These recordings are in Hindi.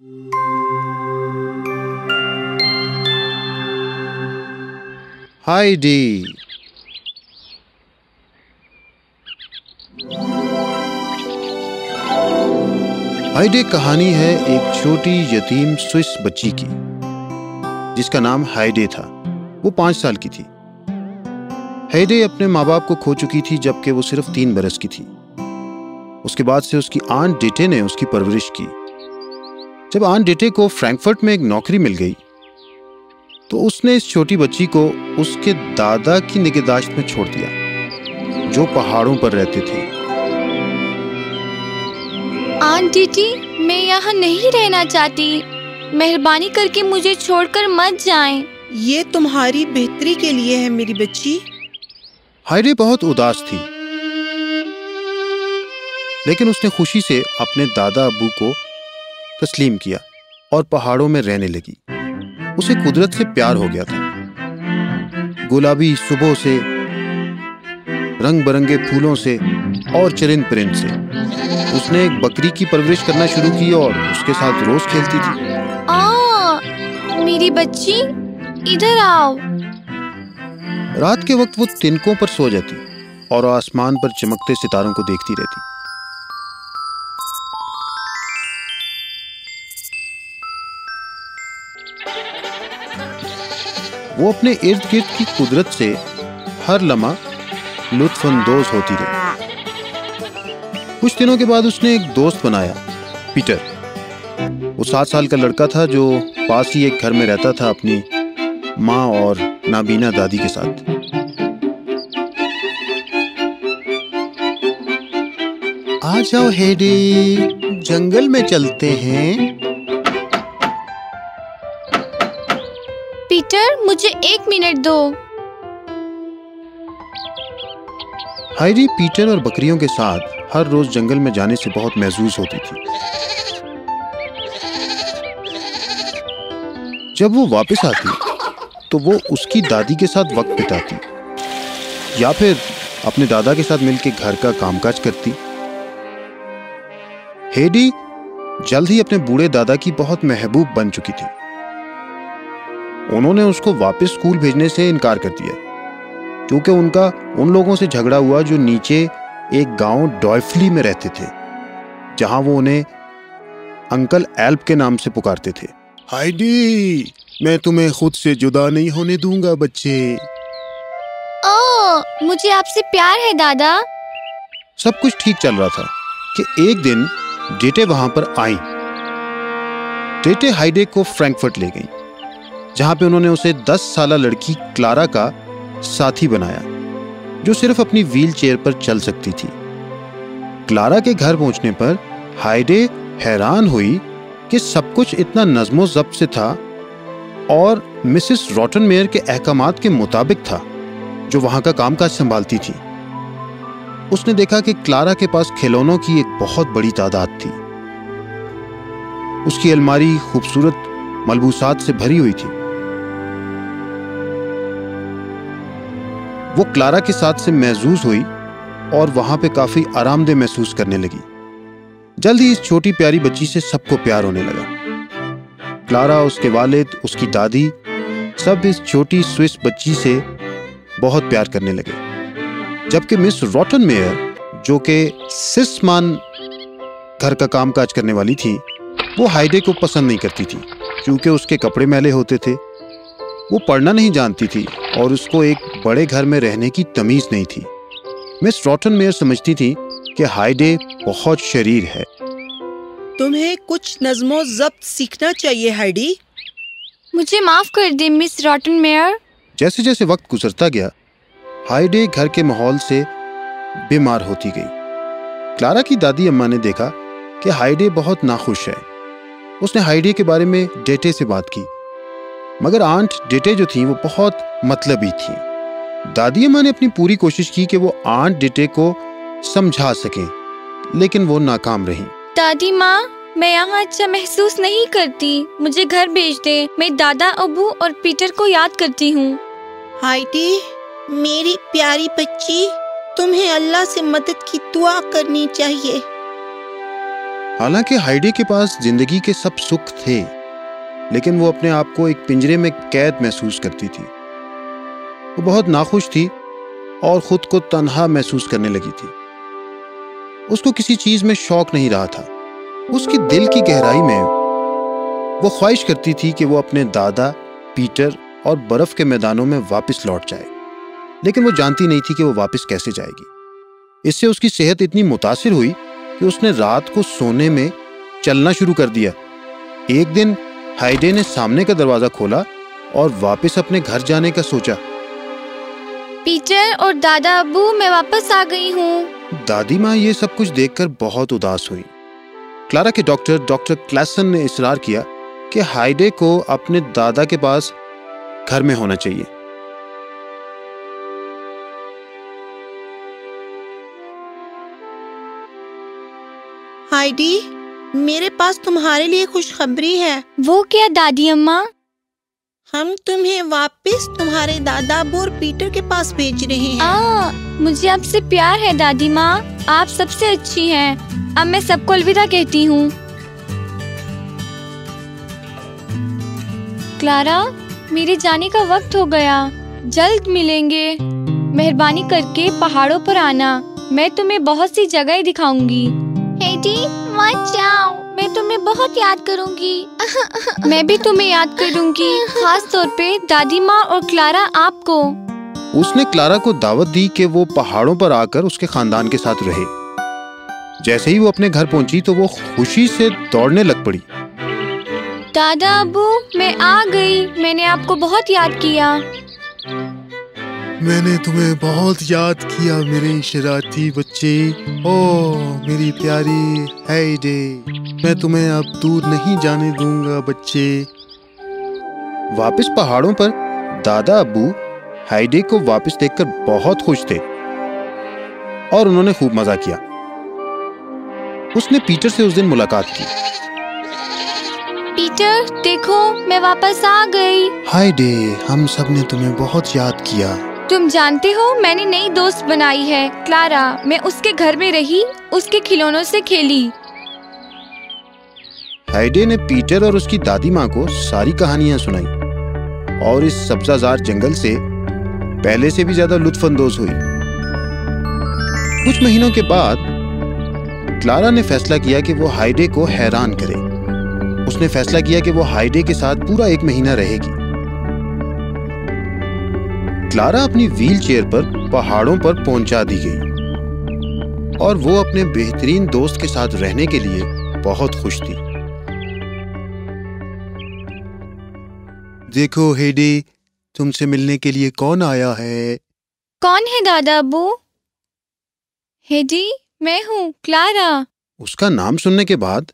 हाइडी हाइडे कहानी है एक छोटी यतीम स्विस बच्ची की, जिसका नाम हाइडे था। वो पाँच साल की थी। हाइडे अपने माँ बाप को खो चुकी थी जबकि वो सिर्फ़ तीन बरस की थी। उसके बाद से उसकी आंट डेटे ने उसकी परवरिश की। जब आन डेटे को फ्रैंकफर्ट में एक नौकरी मिल गई तो उसने इस छोटी बच्ची को उसके दादा की निगहदाश्त में छोड़ दिया जो पहाड़ों पर रहते थे। आंटी मैं यहाँ नहीं रहना चाहती। मेहरबानी करके मुझे छोड़कर मत जाएँ। ये तुम्हारी बेहतरी के लिए है मेरी बच्ची। हायरे बहुत उदास थी लेकिन उसने खुशी से अपने दादा अबू को तस्लीम किया और पहाड़ों में रहने लगी। उसे कुदरत से प्यार हो गया था। गुलाबी सुबह से रंग बिरंगे फूलों से और चरिंद परिंद से। उसने एक बकरी की परवरिश करना शुरू की और उसके साथ रोज खेलती थी। आ, मेरी बच्ची इधर आओ। रात के वक्त वो तिनकों पर सो जाती और आसमान पर चमकते सितारों को देखती रहती। वो अपने इर्द गिर्द की कुदरत से हर लम्हा लुत्फानंदोज होती रही। कुछ दिनों के बाद उसने एक दोस्त बनाया, पीटर। वो सात साल का लड़का था जो पास ही एक घर में रहता था अपनी माँ और नाबीना दादी के साथ। आ जाओ हेडी, जंगल में चलते हैं। मुझे एक मिनट दो। हायरी, पीटर और बकरियों के साथ हर रोज जंगल में जाने से बहुत महसूस होती थी। जब वो वापस आती तो वो उसकी दादी के साथ वक्त बिताती, या फिर अपने दादा के साथ मिलकर घर का कामकाज करती। हेडी जल्द ही अपने बूढ़े दादा की बहुत महबूब बन चुकी थी। उन्होंने उसको वापस स्कूल भेजने से इनकार कर दिया क्योंकि उनका उन लोगों से झगड़ा हुआ जो नीचे एक गाँव डॉयफली में रहते थे जहाँ वो उन्हें अंकल एल्प के नाम से पुकारते थे। हाइडी मैं तुम्हें खुद से जुदा नहीं होने दूँगा बच्चे। ओ, मुझे आपसे प्यार है दादा। सब कुछ ठीक चल रहा था कि एक दिन डेटे वहाँ पर आई। डेटे हाइडे को फ्रैंकफर्ट ले गई। जहाँ पे उन्होंने उसे 10 साल लड़की क्लारा का साथी बनाया, जो सिर्फ़ अपनी व्हील चेयर पर चल सकती थी। क्लारा के घर पहुँचने पर हाइडे हैरान हुई कि सब कुछ इतना नज्मो जब्त से था और मिसिस रॉटन मेयर के अहकाम के मुताबिक था, जो वहाँ का कामकाज संभालती थी। उसने देखा कि क्लारा के पास खिलौनों की एक बहुत बड़ी तादाद थी। उसकी अलमारी खूबसूरत मलबूसात से भरी हुई थी। वो क्लारा के साथ से महजूज हुई और वहाँ पे काफ़ी आरामदेह महसूस करने लगी। जल्द ही इस छोटी प्यारी बच्ची से सबको प्यार होने लगा। क्लारा, उसके वालिद, उसकी दादी, सब इस छोटी स्विस बच्ची से बहुत प्यार करने लगे। जबकि मिस रॉटन मेयर, जो कि सिसमान घर का कामकाज करने वाली थी, वो हाइडे को पसंद नहीं करती थी, क्योंकि उसके कपड़े मैले होते थे। वो पढ़ना नहीं जानती थी और उसको एक बड़े घर में रहने की तमीज नहीं थी। मिस रॉटन मेयर समझती थी कि हाइडे बहुत शरीर है। तुम्हें कुछ नज्मो जब्त सीखना चाहिए हाइडी। मुझे माफ़ कर दे मिस रॉटन मेयर। जैसे जैसे वक्त गुजरता गया हाइडे घर के माहौल से बीमार होती गई। क्लारा की दादी अम्मा ने देखा कि हाइडे बहुत नाखुश है। उसने हाइडे के बारे में डेटे से बात की। मगर आंट डेटे जो थी वो बहुत मतलबी थी। दादी अम्मा ने अपनी पूरी कोशिश की कि वो आंट डेटे को समझा सके लेकिन वो नाकाम रही। दादी माँ मैं यहाँ अच्छा महसूस नहीं करती। मुझे घर भेज दे। मैं दादा अबू और पीटर को याद करती हूँ। हाइडी मेरी प्यारी बच्ची तुम्हें अल्लाह से मदद की दुआ करनी चाहिए। हालाँकि हाइडे के पास ज़िंदगी के सब सुख थे लेकिन वो अपने आप को एक पिंजरे में कैद महसूस करती थी। वो बहुत नाखुश थी और खुद को तनहा महसूस करने लगी थी। उसको किसी चीज़ में शौक नहीं रहा था। उसके दिल की गहराई में वो ख्वाहिश करती थी कि वो अपने दादा, पीटर और बर्फ़ के मैदानों में वापस लौट जाए। लेकिन वो जानती नहीं थी कि वो वापस कैसे जाएगी। इससे उसकी सेहत इतनी मुतासिर हुई कि उसने रात को सोने में चलना शुरू कर दिया। एक दिन हाइडे ने सामने का दरवाज़ा खोला और वापस अपने घर जाने का सोचा। पीटर और दादा अबू मैं वापस आ गई हूँ। दादी माँ ये सब कुछ देखकर बहुत उदास हुई। क्लारा के डॉक्टर डॉक्टर क्लासन ने इसरार किया कि हाइडे को अपने दादा के पास घर में होना चाहिए। हाइडी मेरे पास तुम्हारे लिए खुशखबरी है। वो क्या दादी अम्मा? हम तुम्हें वापस तुम्हारे दादा बोर पीटर के पास भेज रहे हैं। आ, मुझे आपसे प्यार है दादी माँ। आप सबसे अच्छी हैं। अब मैं सबको अलविदा कहती हूँ। क्लारा मेरे जाने का वक्त हो गया। जल्द मिलेंगे। मेहरबानी करके पहाड़ों पर आना। मैं तुम्हें बहुत सी जगह दिखाऊँगी। हेडी मत जाओ। मैं तुम्हें बहुत याद करूँगी। मैं भी तुम्हें याद करूँगी खास तौर पे दादी माँ और क्लारा आपको। उसने क्लारा को दावत दी कि वो पहाड़ों पर आकर उसके खानदान के साथ रहे। जैसे ही वो अपने घर पहुँची तो वो खुशी से दौड़ने लग पड़ी। दादा अबू मैं आ गई। मैंने आपको बहुत याद किया। मैंने तुम्हें बहुत याद किया मेरे शरारती बच्चे। ओ मेरी प्यारी हाइडे मैं तुम्हें अब दूर नहीं जाने दूँगा बच्चे। वापस पहाड़ों पर दादा अबू हाइडे को वापस देखकर बहुत खुश थे और उन्होंने खूब मज़ा किया। उसने पीटर से उस दिन मुलाकात की। पीटर देखो मैं वापस आ गई। हाइडे हम सबने तुम्हें बहुत याद किया। तुम जानते हो, मैंने नई दोस्त बनाई है। क्लारा, मैं उसके घर में रही, उसके खिलौनों से खेली। हाइडे ने पीटर और उसकी दादी माँ को सारी कहानियाँ सुनाई। और इस सब्जाजार जंगल से पहले से भी ज़्यादा लुत्फानंदोज हुई। कुछ महीनों के बाद, क्लारा ने फैसला किया कि वो हाइडे को हैरान करे। उसने फैसला किया कि वो हाइडे के साथ पूरा एक महीना रहेगी। क्लारा अपनी व्हील चेयर पर पहाड़ों पर पहुँचा दी गई। और वो अपने बेहतरीन दोस्त के साथ रहने के लिए बहुत खुश थी। देखो हेडी तुमसे मिलने के लिए कौन आया है? कौन है दादा अबू? हेडी मैं हूँ क्लारा। उसका नाम सुनने के बाद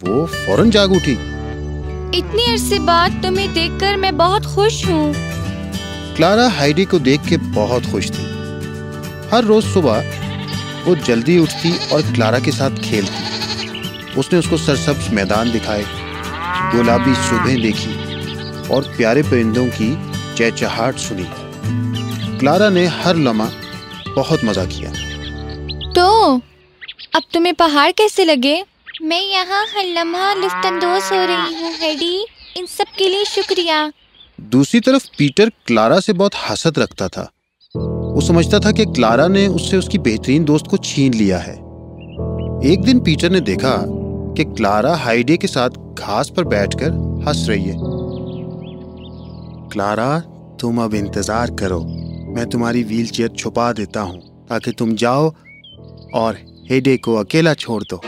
वो फ़ौरन जाग उठी। इतनी अरसे बाद तुम्हें देखकर मैं बहुत खुश हूँ। क्लारा हाइडी को देख के बहुत खुश थी। हर रोज सुबह वो जल्दी उठती और क्लारा के साथ खेलती। उसने उसको सरसब्ज मैदान दिखाए, गुलाबी सुबह देखी और प्यारे परिंदों की चहचहाट सुनी। क्लारा ने हर लम्हा बहुत मज़ा किया। तो अब तुम्हें पहाड़ कैसे लगे? मैं यहाँ हर लम्हा लुफ्तंदोज हो रही हूँ, हेडी। इन सब के लिए शुक्रिया। दूसरी तरफ़ पीटर क्लारा से बहुत हसद रखता था। वो समझता था कि क्लारा ने उससे उसकी बेहतरीन दोस्त को छीन लिया है। एक दिन पीटर ने देखा कि क्लारा हाइडे के साथ घास पर बैठकर हंस रही है। क्लारा, तुम अब इंतज़ार करो। मैं तुम्हारी व्हील चेयर छुपा देता हूँ ताकि तुम जाओ और हेडे को अकेला छोड़ दो।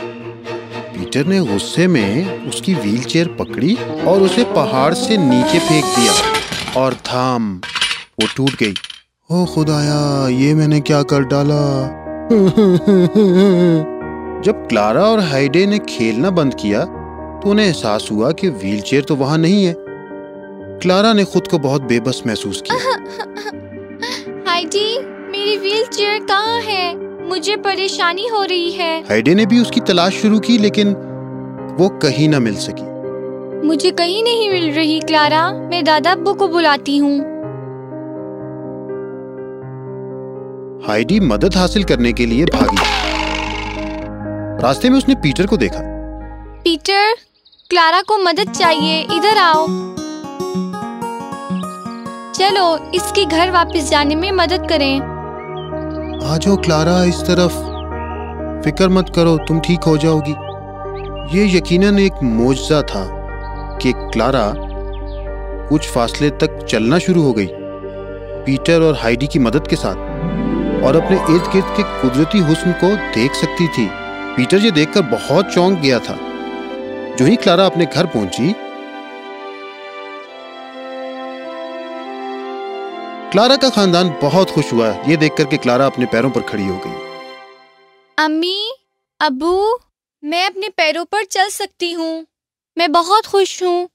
पीटर ने गुस्से में उसकी व्हील चेयर पकड़ी और उसे पहाड़ से नीचे फेंक दिया और थाम, वो टूट गई। ओ खुदाया, ये मैंने क्या कर डाला? जब क्लारा और हाइडे ने खेलना बंद किया तो उन्हें एहसास हुआ कि व्हीलचेयर तो वहाँ नहीं है। क्लारा ने खुद को बहुत बेबस महसूस किया। हाइडी, मेरी व्हील चेयर कहाँ है? मुझे परेशानी हो रही है। हाइडे ने भी उसकी तलाश शुरू की लेकिन वो कहीं ना मिल सकी। मुझे कहीं नहीं मिल रही क्लारा। मैं दादा अब्बू को बुलाती हूँ। हाइडी मदद हासिल करने के लिए भागी। रास्ते में उसने पीटर को देखा। पीटर क्लारा को मदद चाहिए। इधर आओ। चलो इसके घर वापस जाने में मदद करें। आ जाओ क्लारा, इस तरफ़ फ़िक्र मत करो, तुम ठीक हो जाओगी। ये यकीनन एक मोजा था कि क्लारा कुछ फासले तक चलना शुरू हो गई, पीटर और हाइडी की मदद के साथ, और अपने इर्द गिर्द के कुदरती हुस्न को देख सकती थी। पीटर ये देखकर बहुत चौंक गया था। जो ही क्लारा अपने घर पहुँची क्लारा का खानदान बहुत खुश हुआ। ये देखकर कि क्लारा अपने पैरों पर खड़ी हो गई। अम्मी अबू मैं अपने पैरों पर चल सकती हूँ। मैं बहुत खुश हूँ।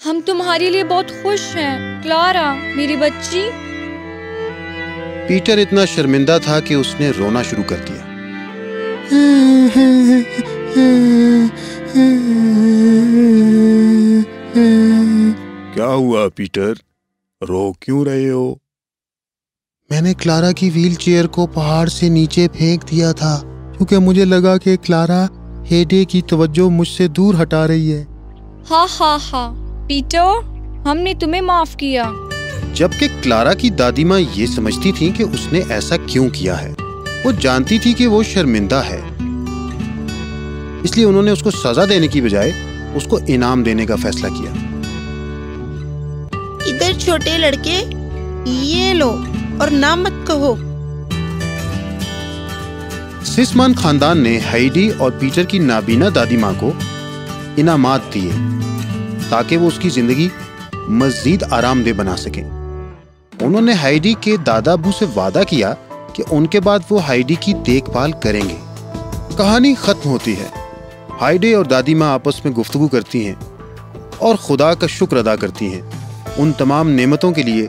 हम तुम्हारे लिए बहुत खुश हैं क्लारा मेरी बच्ची। पीटर इतना शर्मिंदा था कि उसने रोना शुरू कर दिया। क्या हुआ पीटर? रो क्यों रहे हो? मैंने क्लारा की व्हील चेयर को पहाड़ से नीचे फेंक दिया था क्योंकि मुझे लगा कि क्लारा हेडे की तवज्जो मुझसे दूर हटा रही है। हा हा हा। पीटर हमने तुम्हें माफ़ किया। जबकि क्लारा की दादी माँ ये समझती थी कि उसने ऐसा क्यों किया है। वो जानती थी कि वो शर्मिंदा है। इसलिए उन्होंने उसको सजा देने की बजाय उसको इनाम देने का फैसला किया। इधर छोटे लड़के, ये लो और ना मत कहो। सिसमान खानदान ने हाइडी और पीटर की नाबीना दादी माँ को इनामात दिए, ताकि वो उसकी ज़िंदगी मजीद आरामदेह बना सके। उन्होंने हाइडी के दादा अबू से वादा किया कि उनके बाद वो हाइडी की देखभाल करेंगे। कहानी खत्म होती है। हाइडे और दादी माँ आपस में गुफ्तगू करती हैं और खुदा का शुक्र अदा करती हैं। उन तमाम नेमतों के लिए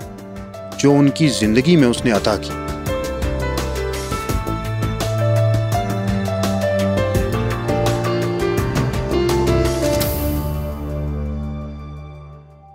जो उनकी ज़िंदगी में उसने अता की।